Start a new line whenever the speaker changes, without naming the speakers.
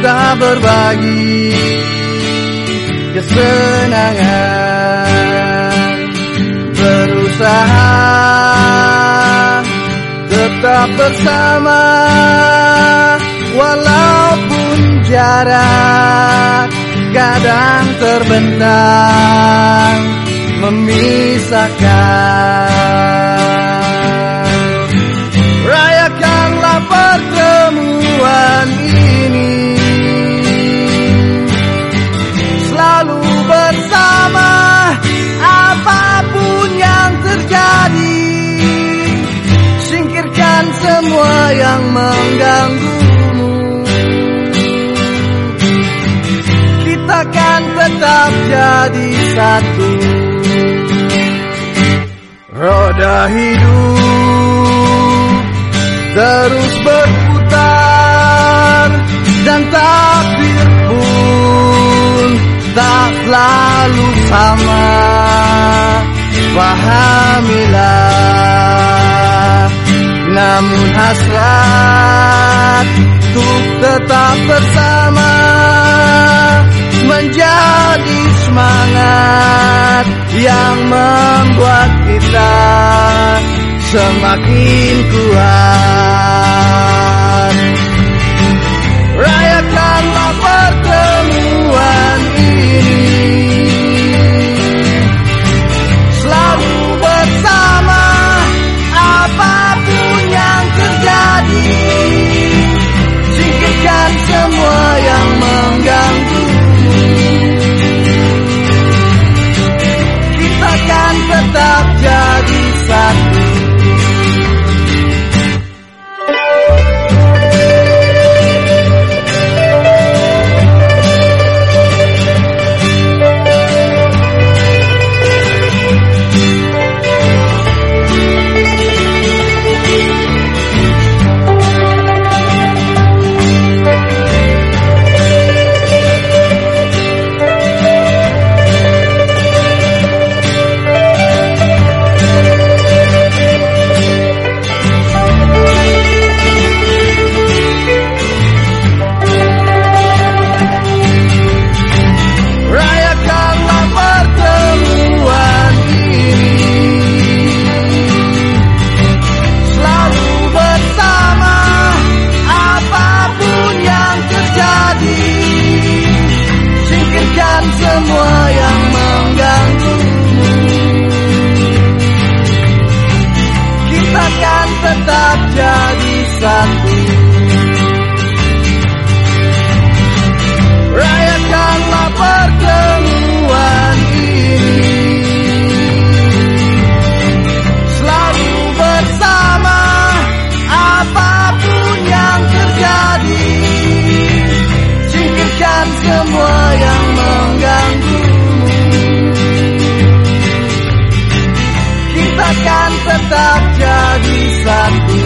berbagi kesenangan berusaha tetap bersama walaupun jarak kadang terbentang memisahkan yang mengganggumu. Kita kan tetap jadi satu. Roda hidup terus berputar dan takdir pun tak selalu sama. Pahamilah namun hasrat untuk tetap bersama menjadi semangat yang membuat kita semakin kuat akan tetap jadi satu.